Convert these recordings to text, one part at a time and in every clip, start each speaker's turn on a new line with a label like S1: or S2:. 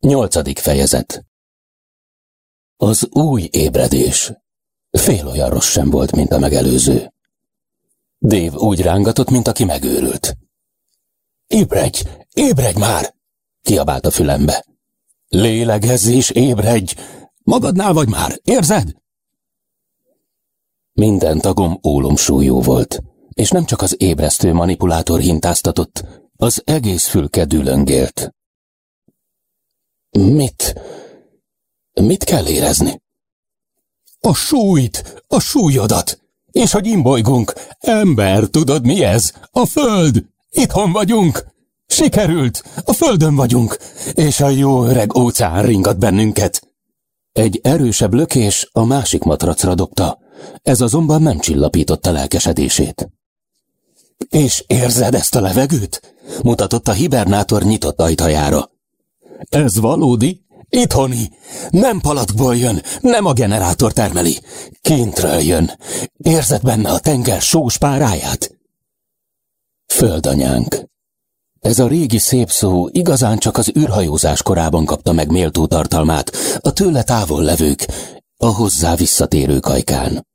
S1: Nyolcadik fejezet Az új ébredés. Fél olyan rossz sem volt, mint a megelőző. Dév úgy rángatott, mint aki megőrült. Ébredj! Ébredj már! kiabált a fülembe. Lélegezz és ébredj! Magadnál vagy már, érzed? Minden tagom ólomsúlyú volt, és nem csak az ébresztő manipulátor hintáztatott, az egész fülke dülöngélt. Mit? Mit kell érezni? A súlyt, a súlyodat, és hogy imbolygunk. Ember, tudod mi ez? A föld! Itthon vagyunk! Sikerült! A földön vagyunk! És a jó öreg óceán ringat bennünket. Egy erősebb lökés a másik matracra dobta, ez azonban nem csillapította lelkesedését. És érzed ezt a levegőt? mutatott a hibernátor nyitott ajtajára. Ez valódi? Itthoni. Nem palackból jön, nem a generátor termeli. Kintről jön. Érzed benne a tenger sós páráját? Földanyánk. Ez a régi szép szó igazán csak az űrhajózás korában kapta meg méltó tartalmát, a tőle távol levők, a hozzá visszatérő kajkán.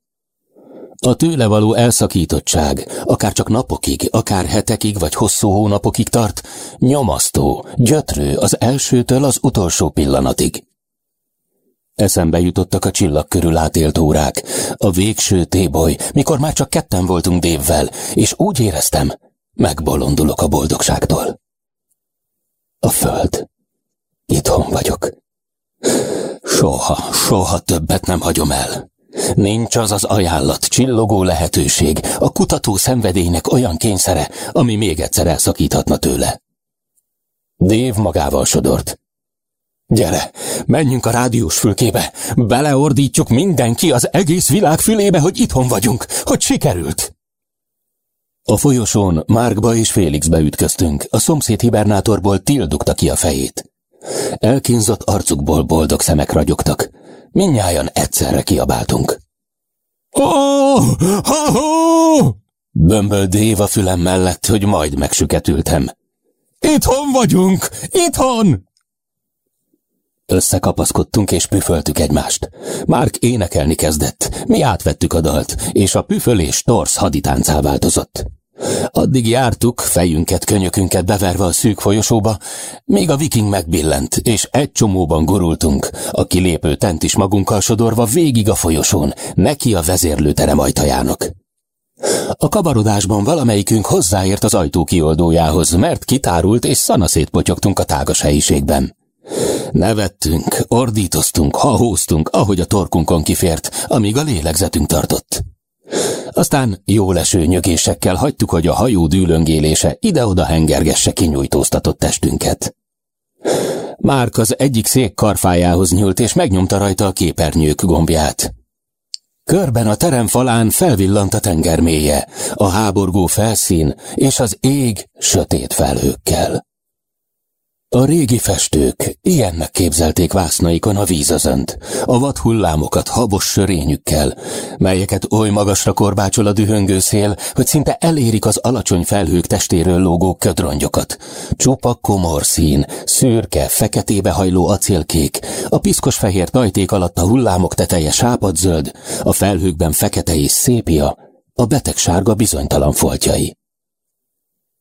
S1: A tőle való elszakítottság, akár csak napokig, akár hetekig vagy hosszú hónapokig tart, nyomasztó, gyötrő az elsőtől az utolsó pillanatig. Eszembe jutottak a csillag körül átélt órák, a végső téboly, mikor már csak ketten voltunk dévvel, és úgy éreztem, megbolondulok a boldogságtól. A föld. Itthon vagyok. Soha, soha többet nem hagyom el. Nincs az az ajánlat, csillogó lehetőség, a kutató szenvedélynek olyan kényszere, ami még egyszer elszakíthatna tőle. Dév magával sodort. Gyere, menjünk a rádiós fülkébe, beleordítjuk mindenki az egész világ fülébe, hogy itthon vagyunk, hogy sikerült. A folyosón Márkba és Félixbe ütköztünk, a szomszéd hibernátorból Till dugta ki a fejét. Elkínzott arcukból boldog szemek ragyogtak. Minnyáján egyszerre kiabáltunk. Oh, ha, ha! Bömböl Déva fülem mellett, hogy majd megsüketültem. Itthon vagyunk! Itthon! Összekapaszkodtunk és püföltük egymást. Márk énekelni kezdett, mi átvettük a dalt, és a püfölés torsz haditáncá változott. Addig jártuk, fejünket, könyökünket beverve a szűk folyosóba, még a viking megbillent, és egy csomóban gurultunk, a kilépő tent is magunkkal sodorva végig a folyosón, neki a vezérlőterem ajtajának. A kabarodásban valamelyikünk hozzáért az ajtó kioldójához, mert kitárult és szanaszét potyogtunk a tágas helyiségben. Nevettünk, ordítoztunk, hahóztunk, ahogy a torkunkon kifért, amíg a lélegzetünk tartott. Aztán jó leső nyögésekkel hagytuk, hogy a hajó dűlöngélése ide-oda hengergesse kinyújtóztatott testünket. Márk az egyik szék karfájához nyúlt, és megnyomta rajta a képernyők gombját. Körben a terem falán felvillant a tenger mélye, a háborgó felszín és az ég sötét felhőkkel. A régi festők ilyennek képzelték vásznaikon a vízözönt, a vad hullámokat habos sörényükkel, melyeket oly magasra korbácsol a dühöngő szél, hogy szinte elérik az alacsony felhők testéről lógó ködrongyokat. Csupa komor szín, szürke, feketébe hajló acélkék, a piszkos fehér tajték alatt a hullámok teteje sápadzöld, a felhőkben fekete és szépia, a beteg sárga bizonytalan foltjai.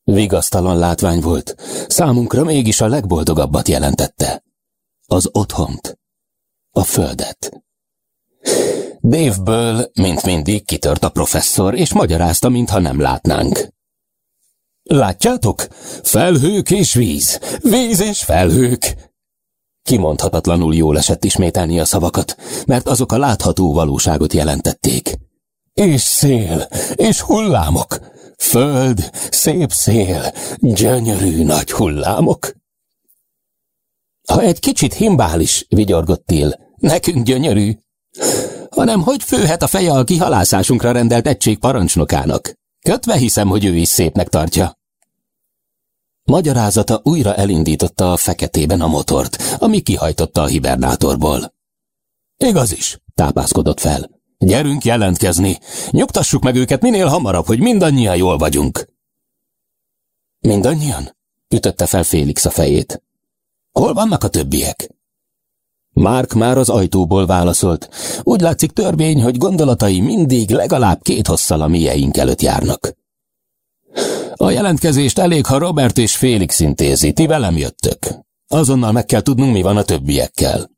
S1: Vigasztalan látvány volt, számunkra mégis a legboldogabbat jelentette. Az otthont, a földet. Dévből, mint mindig, kitört a professzor, és magyarázta, mintha nem látnánk. Látjátok? Felhők és víz, víz és felhők. Kimondhatatlanul jól esett ismételni a szavakat, mert azok a látható valóságot jelentették. És szél, és hullámok, Föld, szép szél, gyönyörű nagy hullámok. Ha egy kicsit himbális, vigyorgott Till, nekünk gyönyörű. Hanem hogy főhet a feje a kihalászásunkra rendelt egység parancsnokának? Kötve hiszem, hogy ő is szépnek tartja. Magyarázata újra elindította a feketében a motort, ami kihajtotta a hibernátorból. Igaz is, tápászkodott fel. Gyerünk jelentkezni. Nyugtassuk meg őket minél hamarabb, hogy mindannyian jól vagyunk. Mindannyian? Ütötte fel Félix a fejét. Hol vannak a többiek? Márk már az ajtóból válaszolt. Úgy látszik törvény, hogy gondolatai mindig legalább két hosszal a mieink előtt járnak. A jelentkezést elég, ha Robert és Félix intézi, ti velem jöttök. Azonnal meg kell tudnunk, mi van a többiekkel.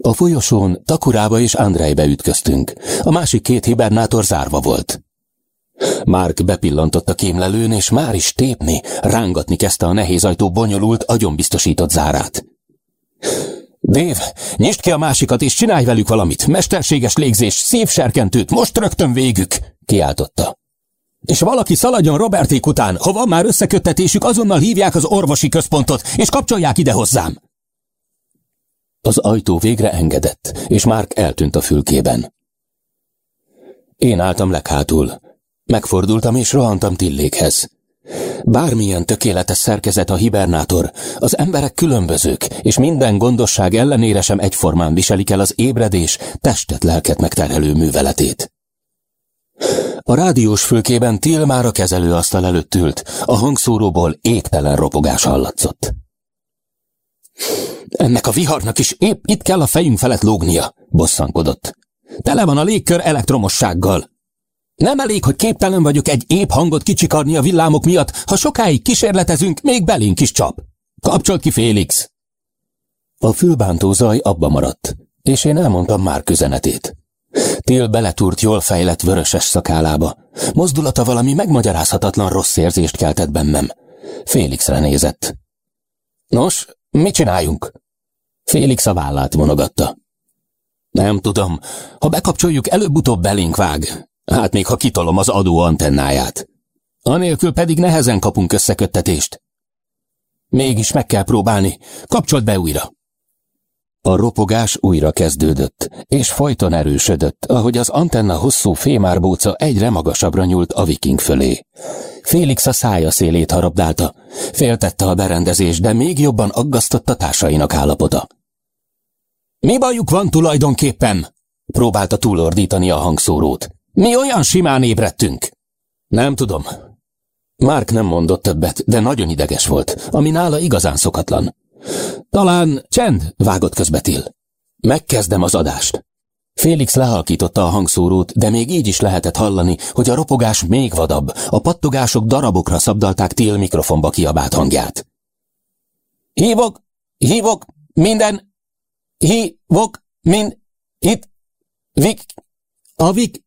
S1: A folyosón Takurába és Andrejbe ütköztünk. A másik két hibernátor zárva volt. Márk bepillantott a kémlelőn, és már is tépni, rángatni kezdte a nehéz ajtó bonyolult, agyonbiztosított zárát. Dév, nyisd ki a másikat, és csinálj velük valamit. Mesterséges légzés, szívserkentőt, most rögtön végük, kiáltotta. És valaki szaladjon Roberték után, ha van már összeköttetésük, azonnal hívják az orvosi központot, és kapcsolják ide hozzám. Az ajtó végre engedett, és Márk eltűnt a fülkében. Én álltam leghátul. Megfordultam és rohantam Tillékhez. Bármilyen tökéletes szerkezet a hibernátor, az emberek különbözők, és minden gondosság ellenére sem egyformán viselik el az ébredés, testet-lelket megterhelő műveletét. A rádiós fülkében Till már a kezelőasztal előtt ült, a hangszóróból égtelen ropogás hallatszott. Ennek a viharnak is épp itt kell a fejünk felett lógnia, bosszankodott. Tele van a légkör elektromossággal. Nem elég, hogy képtelen vagyok egy épp hangot kicsikarni a villámok miatt, ha sokáig kísérletezünk, még belénk is csap. Kapcsolt ki, Félix! A fülbántó zaj abba maradt, és én elmondtam már üzenetét. Till beletúrt jól fejlett vöröses szakálába. Mozdulata valami megmagyarázhatatlan rossz érzést keltett bennem. Félixre nézett. Nos, mit csináljunk? Félix a vállát vonogatta. Nem tudom, ha bekapcsoljuk, előbb-utóbb belénk vág. Hát még ha kitolom az adó antennáját. Anélkül pedig nehezen kapunk összeköttetést. Mégis meg kell próbálni. Kapcsolt be újra. A ropogás újra kezdődött, és folyton erősödött, ahogy az antenna hosszú fémárbóca egyre magasabbra nyúlt a viking fölé. Félix a szája szélét harabdálta. Féltette a berendezés, de még jobban aggasztotta társainak állapota. Mi bajuk van tulajdonképpen? Próbálta túlordítani a hangszórót. Mi olyan simán ébredtünk? Nem tudom. Márk nem mondott többet, de nagyon ideges volt, ami nála igazán szokatlan. Talán csend, vágott közbe Till. Megkezdem az adást. Félix lehalkította a hangszórót, de még így is lehetett hallani, hogy a ropogás még vadabb, a pattogások darabokra szabdalták Till mikrofonba kiabált hangját. Hívok, hívok, minden, hívok, mind, itt, vik, a vik.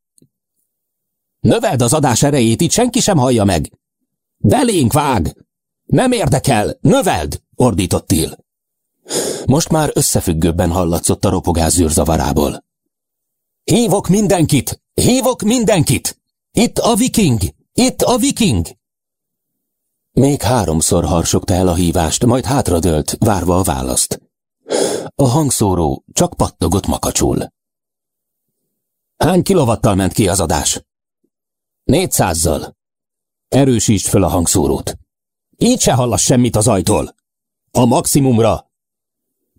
S1: Növeld az adás erejét, itt senki sem hallja meg. Belénk vág! Nem érdekel, növeld! Ordított Till. Most már összefüggőbben hallatszott a ropogás zűrzavarából. Hívok mindenkit! Hívok mindenkit! Itt a viking! Itt a viking! Még háromszor harsogta el a hívást, majd hátradőlt, várva a választ. A hangszóró csak pattogott makacsul. Hány kilovattal ment ki az adás? Négyszázzal. Erősítsd fel a hangszórót. Így se hallasz semmit az ajtól. A maximumra!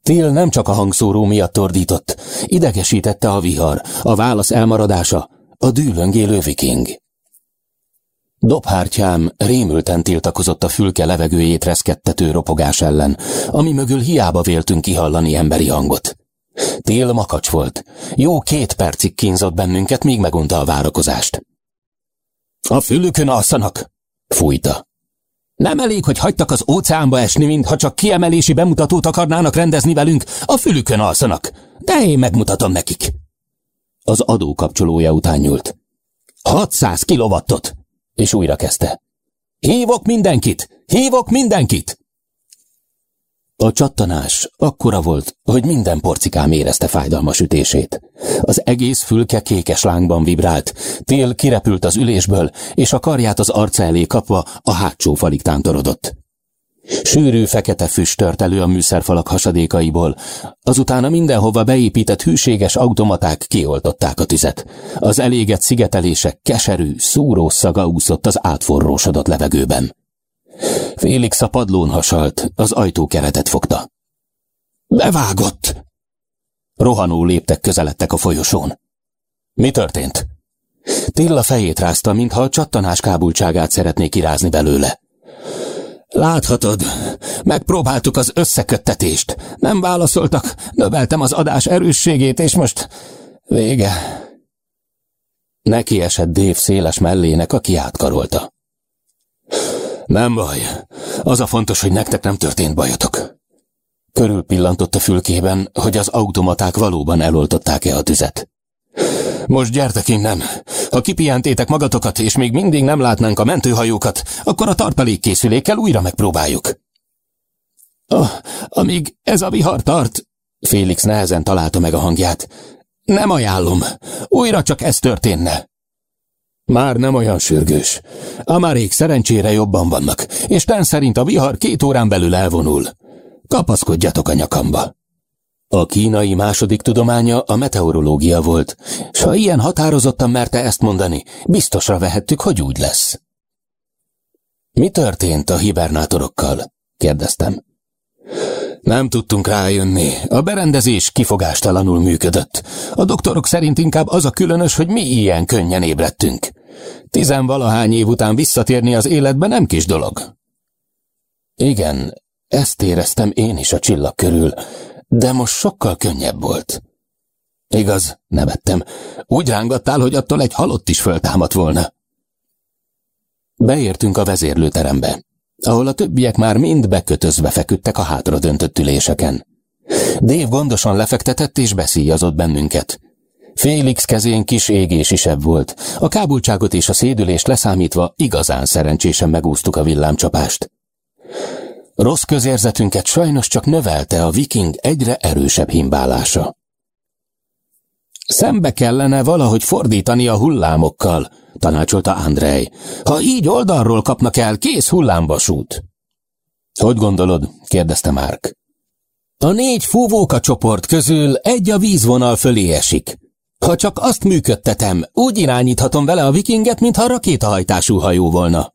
S1: Tél nem csak a hangszóró miatt tordított, idegesítette a vihar, a válasz elmaradása, a dűlöngélő viking. Dobhártyám rémülten tiltakozott a fülke levegőjét reszkettető ropogás ellen, ami mögül hiába véltünk kihallani emberi hangot. Tél makacs volt. Jó két percig kínzott bennünket, míg megunta a várakozást. A fülükön alszanak, fújta. Nem elég, hogy hagytak az óceánba esni, mintha csak kiemelési bemutatót akarnának rendezni velünk, a fülükön alszanak, de én megmutatom nekik. Az adó kapcsolója után nyúlt. 600 kilovattot! És újra kezdte. Hívok mindenkit! Hívok mindenkit! A csattanás akkora volt, hogy minden porcikám érezte fájdalmas ütését. Az egész fülke kékes lángban vibrált, tél kirepült az ülésből, és a karját az arca elé kapva a hátsó falig tántorodott. Sűrű fekete füst tört elő a műszerfalak hasadékaiból, azután a mindenhova beépített hűséges automaták kioltották a tüzet. Az elégett szigetelések keserű, szúró szaga úszott az átforrósodott levegőben. Félix a padlón hasalt, az ajtókeretet fogta. Bevágott! Rohanó léptek közeledtek a folyosón. Mi történt? Tilla fejét rázta, mintha a csattanás kábultságát szeretné kirázni belőle. Láthatod, megpróbáltuk az összeköttetést. Nem válaszoltak, növeltem az adás erősségét, és most vége. Neki esett Dév széles mellének, aki átkarolta. Nem baj, az a fontos, hogy nektek nem történt bajotok. Körül pillantott a fülkében, hogy az automaták valóban eloltották-e a tüzet. Most gyertek innen. Ha kipihentétek magatokat, és még mindig nem látnánk a mentőhajókat, akkor a tartalékkészülékkel újra megpróbáljuk. Oh, amíg ez a vihar tart, Félix nehezen találta meg a hangját. Nem ajánlom. Újra csak ez történne. Már nem olyan sürgős. Amárék szerencsére jobban vannak, és ten szerint a vihar két órán belül elvonul. Kapaszkodjatok a nyakamba. A kínai második tudománya a meteorológia volt, s ha ilyen határozottan merte ezt mondani, biztosra vehettük, hogy úgy lesz. Mi történt a hibernátorokkal? kérdeztem. Nem tudtunk rájönni. A berendezés kifogástalanul működött. A doktorok szerint inkább az a különös, hogy mi ilyen könnyen ébredtünk. Tizenvalahány év után visszatérni az életbe nem kis dolog. Igen, ezt éreztem én is a csillag körül, de most sokkal könnyebb volt. Igaz, nevettem. Úgy rángattál, hogy attól egy halott is föltámadt volna. Beértünk a vezérlőterembe, ahol a többiek már mind bekötözve feküdtek a hátra döntött üléseken. Dév gondosan lefektetett és beszíjazott bennünket. Félix kezén kis égésisebb volt. A kábultságot és a szédülést leszámítva igazán szerencsésen megúsztuk a villámcsapást. Rossz közérzetünket sajnos csak növelte a viking egyre erősebb himbálása. Szembe kellene valahogy fordítani a hullámokkal, tanácsolta Andrej. Ha így oldalról kapnak el, kész hullámvasút. Hogy gondolod? kérdezte Márk. A négy fúvóka csoport közül egy a vízvonal fölé esik. Ha csak azt működtetem, úgy irányíthatom vele a vikinget, mintha rakétahajtású hajó volna.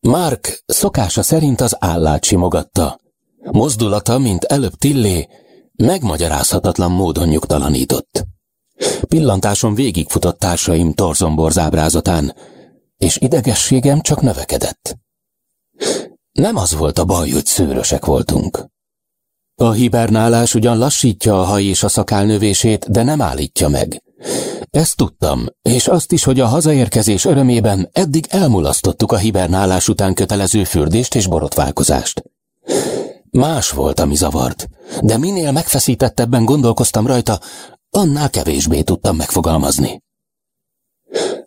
S1: Mark szokása szerint az állát simogatta. Mozdulata, mint előbb Tillé, megmagyarázhatatlan módon nyugtalanított. Pillantáson végigfutott társaim torzomborz ábrázatán, és idegességem csak növekedett. Nem az volt a baj, hogy szőrösek voltunk. A hibernálás ugyan lassítja a haj és a szakál növését, de nem állítja meg. Ezt tudtam, és azt is, hogy a hazaérkezés örömében eddig elmulasztottuk a hibernálás után kötelező fürdést és borotválkozást. Más volt, ami zavart, de minél megfeszítettebben gondolkoztam rajta, annál kevésbé tudtam megfogalmazni.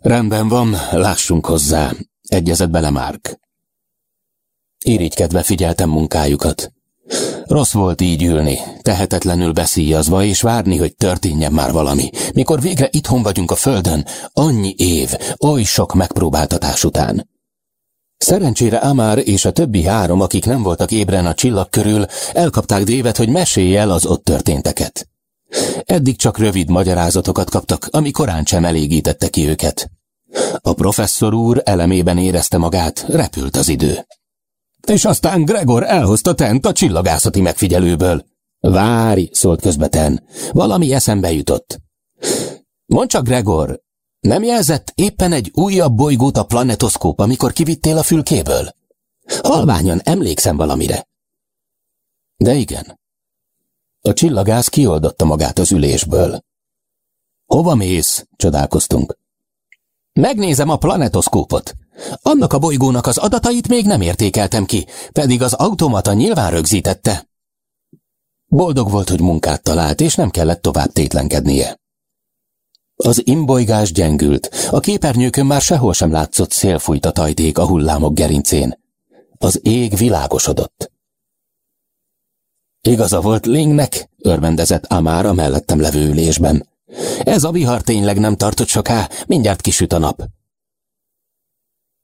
S1: Rendben van, lássunk hozzá, egyezett bele Márk. Irigykedve figyeltem munkájukat. Rossz volt így ülni, tehetetlenül beszíjazva, és várni, hogy történjen már valami. Mikor végre itthon vagyunk a földön, annyi év, oly sok megpróbáltatás után. Szerencsére Amár és a többi három, akik nem voltak ébren a csillag körül, elkapták Dévet, hogy mesélj el az ott történteket. Eddig csak rövid magyarázatokat kaptak, ami korán sem elégítette ki őket. A professzor úr elemében érezte magát, repült az idő. És aztán Gregor elhozta Tent a csillagászati megfigyelőből. Várj, szólt közbe Ten. Valami eszembe jutott. Mondd csak, Gregor, nem jelzett éppen egy újabb bolygót a planetoszkóp, amikor kivittél a fülkéből? Halványan emlékszem valamire. De igen. A csillagász kioldotta magát az ülésből. Hova mész? csodálkoztunk. Megnézem a planetoszkópot. Annak a bolygónak az adatait még nem értékeltem ki, pedig az automata nyilván rögzítette. Boldog volt, hogy munkát talált, és nem kellett tovább tétlenkednie. Az imbolygás gyengült, a képernyőkön már sehol sem látszott szélfújt a tajték a hullámok gerincén. Az ég világosodott. Igaza volt Lingnek, örvendezett Amár a mellettem levő ülésben. Ez a vihar tényleg nem tartott soká, mindjárt kisüt a nap.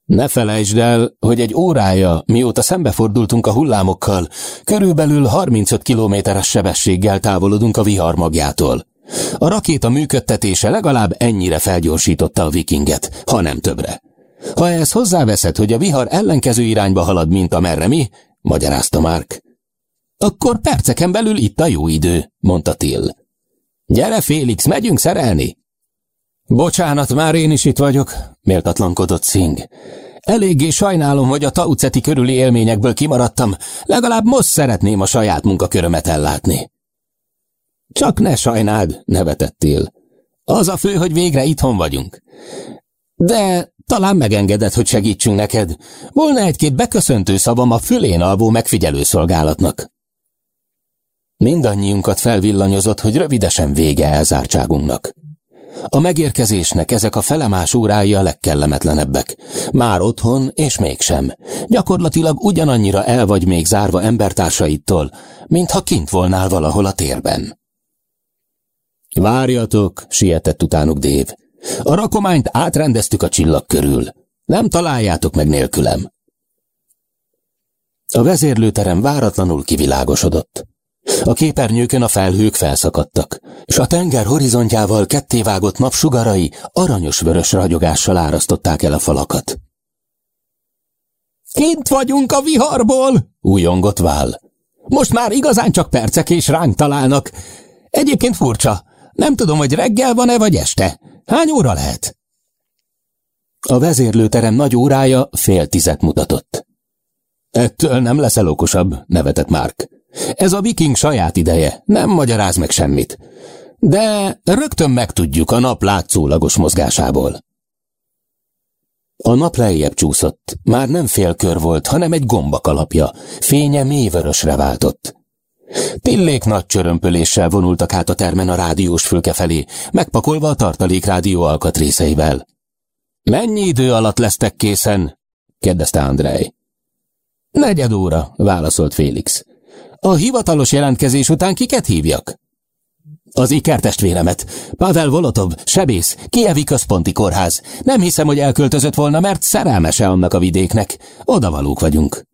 S1: Ne felejtsd el, hogy egy órája, mióta szembefordultunk a hullámokkal, körülbelül 35 kilométeres sebességgel távolodunk a vihar magjától. A rakéta működtetése legalább ennyire felgyorsította a vikinget, ha nem többre. Ha ehhez hozzáveszed, hogy a vihar ellenkező irányba halad, mint amerre mi, magyarázta Mark. Akkor perceken belül itt a jó idő, mondta Till. Gyere, Félix, megyünk szerelni! Bocsánat, már én is itt vagyok, méltatlankodott Szing. Eléggé sajnálom, hogy a Tauceti körüli élményekből kimaradtam, legalább most szeretném a saját munkakörömet ellátni. Csak ne sajnáld, nevetettél. Az a fő, hogy végre itthon vagyunk. De talán megengedett, hogy segítsünk neked. Volna egy-két beköszöntő szavam a fülén alvó megfigyelőszolgálatnak. Mindannyiunkat felvillanyozott, hogy rövidesen vége elzártságunknak. A megérkezésnek ezek a felemás órái a legkellemetlenebbek. Már otthon, és mégsem. Gyakorlatilag ugyanannyira el vagy még zárva embertársaitól, mintha kint volnál valahol a térben. Várjatok, sietett utánuk Dév. A rakományt átrendeztük a csillag körül. Nem találjátok meg nélkülem. A vezérlőterem váratlanul kivilágosodott. A képernyőkön a felhők felszakadtak, és a tenger horizontjával kettévágott napsugarai aranyos-vörös ragyogással árasztották el a falakat. Kint vagyunk a viharból, újongott Vál. Most már igazán csak percek és ránk találnak. Egyébként furcsa, nem tudom, hogy reggel van-e vagy este. Hány óra lehet? A vezérlőterem nagy órája fél tizet mutatott. Ettől nem leszel okosabb, nevetett Mark. Ez a viking saját ideje, nem magyaráz meg semmit. De rögtön megtudjuk a nap látszólagos mozgásából. A nap lejjebb csúszott, már nem félkör volt, hanem egy gombakalapja, fénye mélyvörösre váltott. Tillék nagy csörömpöléssel vonultak át a termen a rádiós fülke felé, megpakolva a tartalék rádió alkatrészeivel. Mennyi idő alatt lesztek készen? kérdezte Andrej. Negyed óra, válaszolt Félix. A hivatalos jelentkezés után kiket hívjak? Az ikertestvéremet. Pavel Volotov, sebész, Kievi központi kórház. Nem hiszem, hogy elköltözött volna, mert szerelmese annak a vidéknek. Odavalók vagyunk.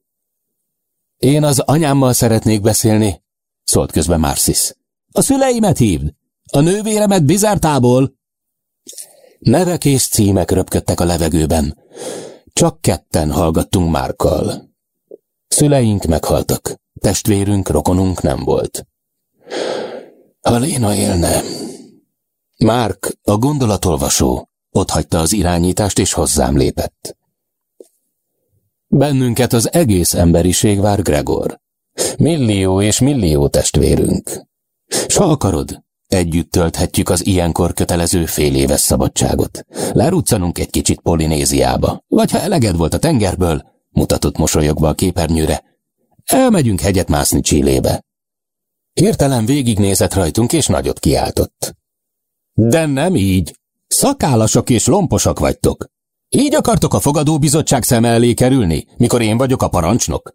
S1: Én az anyámmal szeretnék beszélni, szólt közben Marcis. A szüleimet hívd. A nővéremet bizártából. Nevek és címek röpködtek a levegőben. Csak ketten hallgattunk Márkkal. Szüleink meghaltak. Testvérünk, rokonunk nem volt. Ha Léna élne... Márk, a gondolatolvasó, hagyta az irányítást és hozzám lépett. Bennünket az egész emberiség vár Gregor. Millió és millió testvérünk. S ha akarod, együtt tölthetjük az ilyenkor kötelező fél éves szabadságot. Leruccanunk egy kicsit Polinéziába, vagy ha eleged volt a tengerből, mutatott mosolyogva a képernyőre, Elmegyünk hegyet mászni Csillébe. Hirtelen végignézett rajtunk, és nagyot kiáltott. De nem így. Szakállasok és lomposak vagytok. Így akartok a fogadóbizottság szem elé kerülni, mikor én vagyok a parancsnok?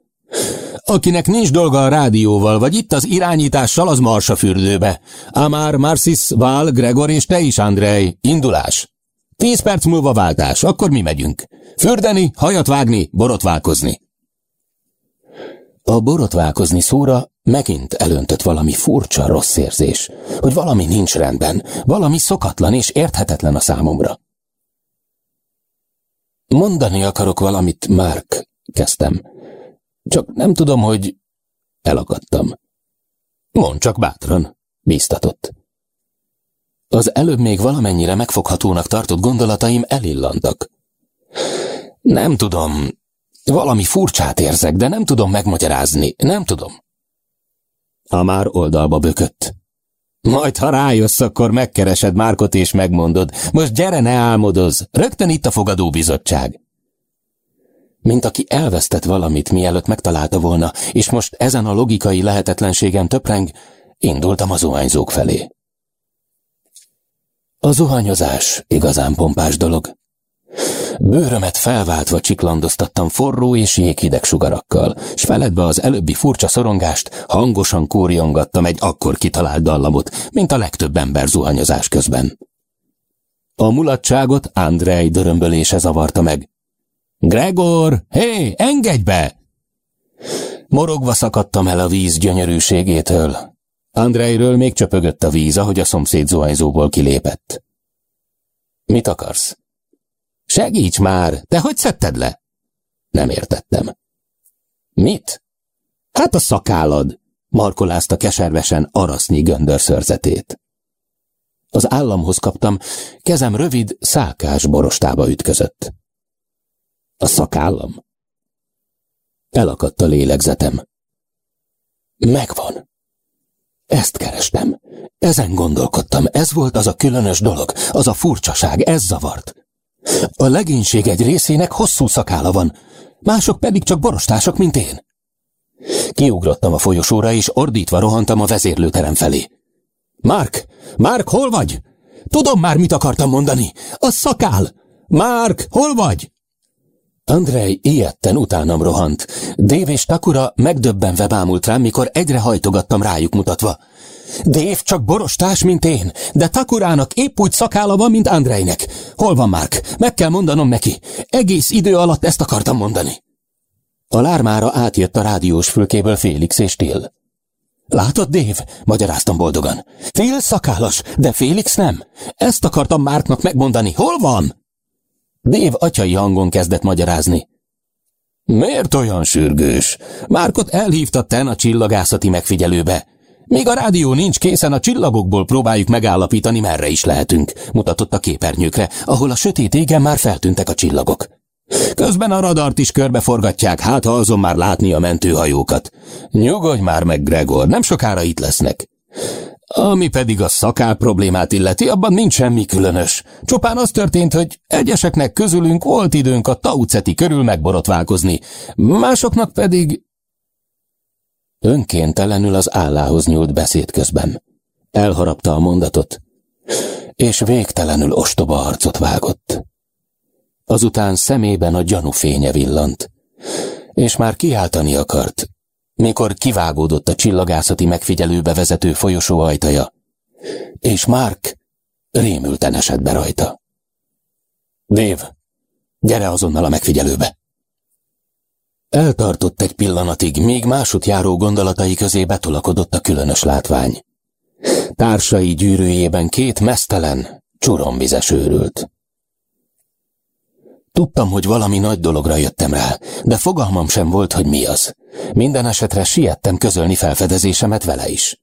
S1: Akinek nincs dolga a rádióval, vagy itt az irányítással, az marsa fürdőbe. Amár, Marcis, Val, Gregor és te is, Andrej. Indulás. Tíz perc múlva váltás, akkor mi megyünk. Fürdeni, hajat vágni, borotválkozni. A borotválkozni szóra megint elöntött valami furcsa rossz érzés, hogy valami nincs rendben, valami szokatlan és érthetetlen a számomra. Mondani akarok valamit, Mark, kezdtem. Csak nem tudom, hogy... Elakadtam. Mond csak bátran, bíztatott. Az előbb még valamennyire megfoghatónak tartott gondolataim elillantak. Nem tudom, valami furcsát érzek, de nem tudom megmagyarázni, nem tudom. A már oldalba bökött. Majd, ha rájössz, akkor megkeresed Márkot és megmondod. Most gyere, ne álmodoz, rögtön itt a fogadóbizottság. Mint aki elvesztett valamit, mielőtt megtalálta volna, és most ezen a logikai lehetetlenségen töpreng, indultam a zuhanyzók felé. A zuhanyozás igazán pompás dolog. Bőrömet felváltva csiklandoztattam forró és jéghideg sugarakkal, s feledve az előbbi furcsa szorongást hangosan kórjongattam egy akkor kitalált dallamot, mint a legtöbb ember zuhanyozás közben. A mulatságot Andrei dörömbölése zavarta meg. Gregor, hé, engedj be! Morogva szakadtam el a víz gyönyörűségétől. Andreiről még csöpögött a víz, ahogy a szomszéd zuhanyzóból kilépett. Mit akarsz? Segíts már, te hogy szedted le? Nem értettem. Mit? Hát a szakállad, markolázta keservesen arasznyi göndörszörzetét. Az államhoz kaptam, kezem rövid, szálkás borostába ütközött. A szakállam? Elakadt a lélegzetem. Megvan. Ezt kerestem. Ezen gondolkodtam. Ez volt az a különös dolog, az a furcsaság, ez zavart. A legénység egy részének hosszú szakála van, mások pedig csak borostások, mint én. Kiugrottam a folyosóra, és ordítva rohantam a vezérlőterem felé. Mark! Mark, hol vagy? Tudom már, mit akartam mondani. A szakál! Mark, hol vagy? Andrei ilyetten utánam rohant. Dave és Takura megdöbbenve bámult rám, mikor egyre hajtogattam rájuk mutatva. Dave csak borostás, mint én, de Takurának épp úgy szakála van, mint Andreinek. Hol van Mark? Meg kell mondanom neki. Egész idő alatt ezt akartam mondani. A lármára átjött a rádiós fülkéből Félix és Till. Látod, Dave? Magyaráztam boldogan. Till szakállas, de Félix nem. Ezt akartam Márknak megmondani. Hol van? Dave atyai hangon kezdett magyarázni. Miért olyan sürgős? Márkot elhívta ten a csillagászati megfigyelőbe. Míg a rádió nincs készen, a csillagokból próbáljuk megállapítani, merre is lehetünk, mutatott a képernyőkre, ahol a sötét égen már feltűntek a csillagok. Közben a radart is körbeforgatják, hát ha azon már látni a mentőhajókat. Nyugodj már meg, Gregor, nem sokára itt lesznek. Ami pedig a szakál problémát illeti, abban nincs semmi különös. Csupán az történt, hogy egyeseknek közülünk volt időnk a tauceti körül megborotválkozni, másoknak pedig... Önkéntelenül az állához nyúlt beszéd közben. Elharapta a mondatot, és végtelenül ostoba arcot vágott. Azután szemében a gyanú fénye villant, és már kiáltani akart, mikor kivágódott a csillagászati megfigyelőbe vezető folyosó ajtaja, és Mark rémülten esett be rajta. Dave, gyere azonnal a megfigyelőbe! Eltartott egy pillanatig, míg másodjáró gondolatai közé betolakodott a különös látvány. Társai gyűrűjében két mesztelen, csuromvizes őrült. Tudtam, hogy valami nagy dologra jöttem rá, de fogalmam sem volt, hogy mi az. Minden esetre siettem közölni felfedezésemet vele is.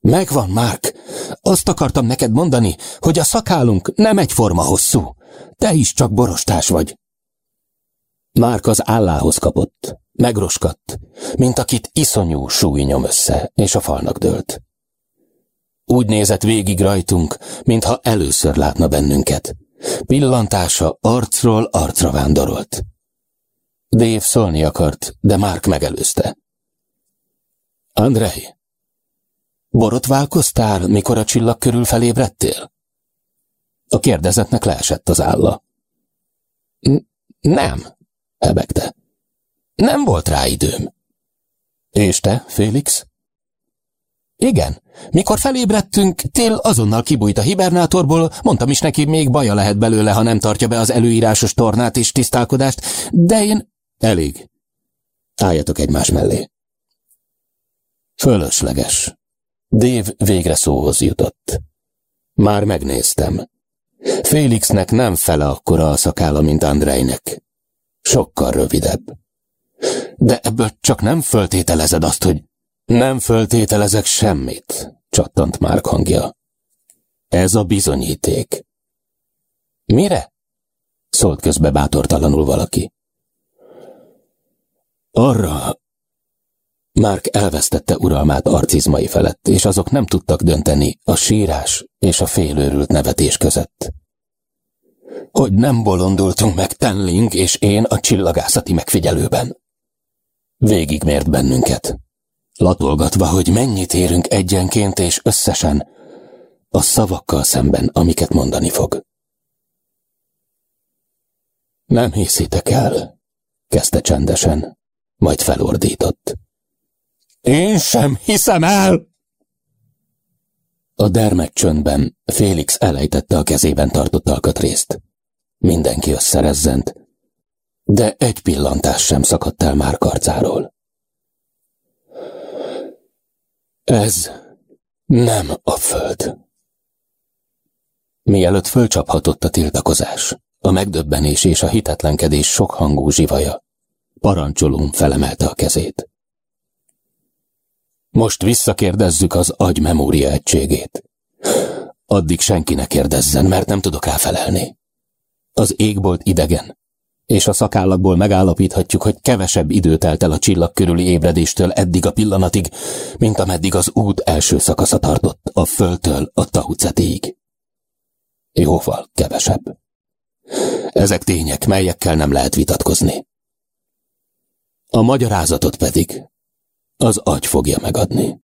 S1: Megvan, Mark. Azt akartam neked mondani, hogy a szakálunk nem egyforma hosszú. Te is csak borostás vagy. Márk az állához kapott, megroskadt, mint akit iszonyú súly nyom össze, és a falnak dőlt. Úgy nézett végig rajtunk, mintha először látna bennünket. Pillantása arcról arcra vándorolt. Dave szólni akart, de Mark megelőzte. Andrei, borotválkoztál, mikor a csillag körül felébredtél? A kérdezetnek leesett az álla. Nem, ebegte. Nem volt rá időm. És te, Félix? Igen. Mikor felébredtünk, Tél azonnal kibújt a hibernátorból, mondtam is neki, még baja lehet belőle, ha nem tartja be az előírásos tornát és tisztálkodást, de én... Elég. Álljatok egymás mellé. Fölösleges. Dév végre szóhoz jutott. Már megnéztem. Félixnek nem fele akkora a szakála, mint Andrejnek. Sokkal rövidebb. De ebből csak nem föltételezed azt, hogy nem föltételezek semmit, csattant Márk hangja. Ez a bizonyíték. Mire? szólt közbe bátortalanul valaki. Arra... Márk elvesztette uralmát arcizmai felett, és azok nem tudtak dönteni a sírás és a félőrült nevetés között. Hogy nem bolondultunk meg Tenling és én a csillagászati megfigyelőben. Végigmért bennünket latolgatva, hogy mennyit érünk egyenként és összesen a szavakkal szemben, amiket mondani fog. Nem hiszitek el, kezdte csendesen, majd felordított. Én sem hiszem el! A dermed csöndben Félix elejtette a kezében tartott alkatrészt. Mindenki összerezzent, de egy pillantás sem szakadt el már karcáról. Ez nem a föld. Mielőtt fölcsaphatott a tiltakozás, a megdöbbenés és a hitetlenkedés sokhangú zsivaja, parancsolón felemelte a kezét. Most visszakérdezzük az agy memória egységét. Addig senki ne kérdezzen, mert nem tudok ráfelelni. Az égbolt idegen, és a szakállakból megállapíthatjuk, hogy kevesebb idő telt el a csillag körüli ébredéstől eddig a pillanatig, mint ameddig az út első szakasza tartott, a földtől a tahucetéig. Jóval kevesebb. Ezek tények, melyekkel nem lehet vitatkozni. A magyarázatot pedig az agy fogja megadni.